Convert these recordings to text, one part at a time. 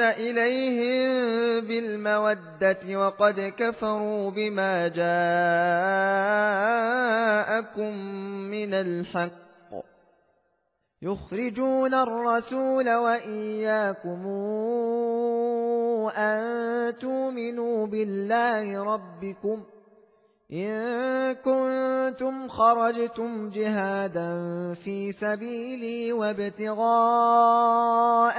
إليهم بالمودة وقد كفروا بما جاءكم من الحق. يخرجون الرسول وإياكم أن تؤمنوا بالله ربكم. إن كنتم خرجتم جهادا في سبيلي وابتغاء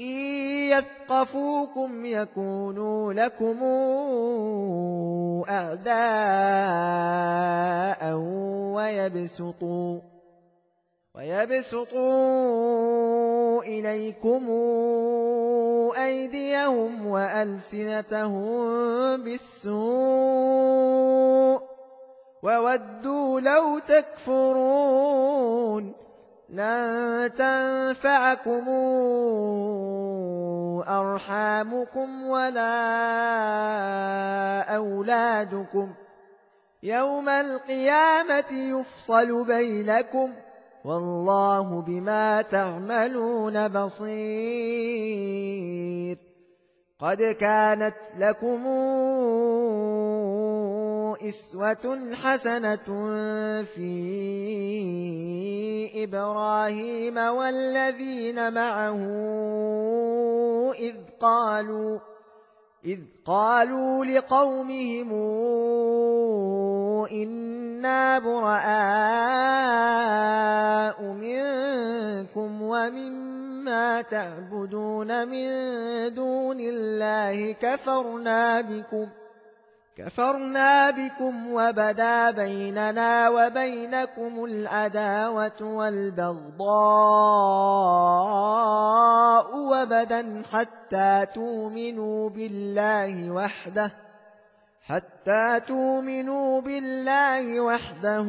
إن يثقفوكم يكونوا لكم أعداء ويبسطوا ويبسطوا إليكم أيديهم وألسنتهم بالسوء وودوا لو تكفرون لن تنفعكم أرحامكم ولا أولادكم. يوم القيامة يفصل بينكم. والله بما تعملون بصير. قد كانت لكم إسوة حسنة في إبراهيم والذين معه إذ قالوا إذ قالوا لقومهم إنا براء منكم ومما تعبدون من دون الله كفرنا بكم. كفرنا بكم وبدا بيننا وبينكم العداوة والبغضاء وبدا حتى تؤمنوا بالله وحده حتى تؤمنوا بالله وحده.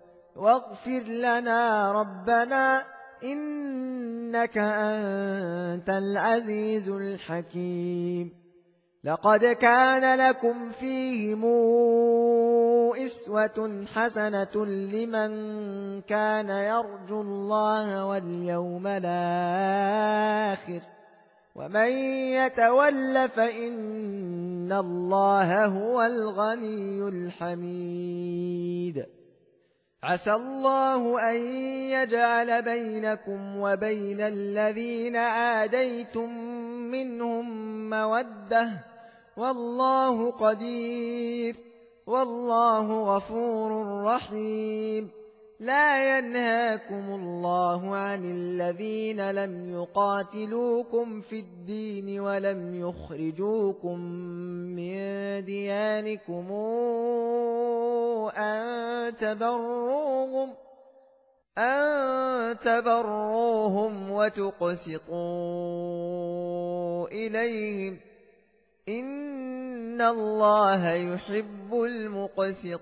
واغفر لنا ربنا إنك أنت العزيز الحكيم. لقد كان لكم فيهم إسوة حسنة لمن كان يرجو الله واليوم الآخر. ومن يتول فإن الله هو الغني الحميد. عسى الله أن يجعل بينكم وبين الذين آديتم منهم مودة. والله قدير. والله غفور رحيم. لا ينهاكم الله عن الذين لم يقاتلوكم في الدين ولم يخرجوكم من ديانكم. أن تبروهم أن تبروهم وتقسطوا إليهم. إن الله يحب المقسطين.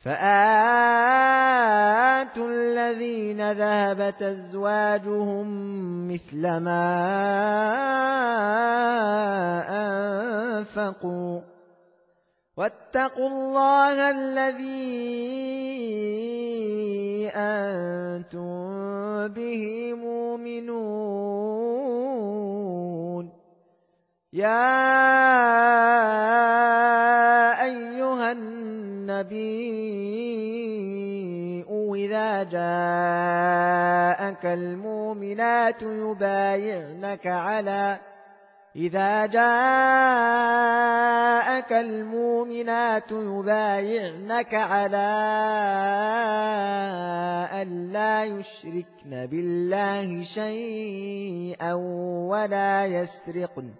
فآتوا الذين ذهبت أزواجهم مثل ما أنفقوا واتقوا الله الذي أنتم به مؤمنون يا النبي إذا جاءك المؤمنات يبايعنك على إذا جاءك المؤمنات يبايعنك على أن لا يشركن بالله شيئا ولا يسرقن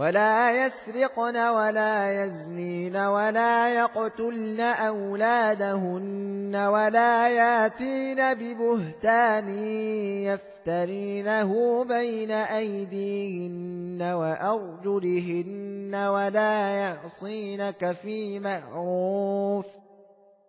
ولا يسرقن ولا يزنين ولا يقتلن أولادهن ولا ياتين ببهتان يفترينه بين أيديهن وأرجلهن ولا يعصينك في معروف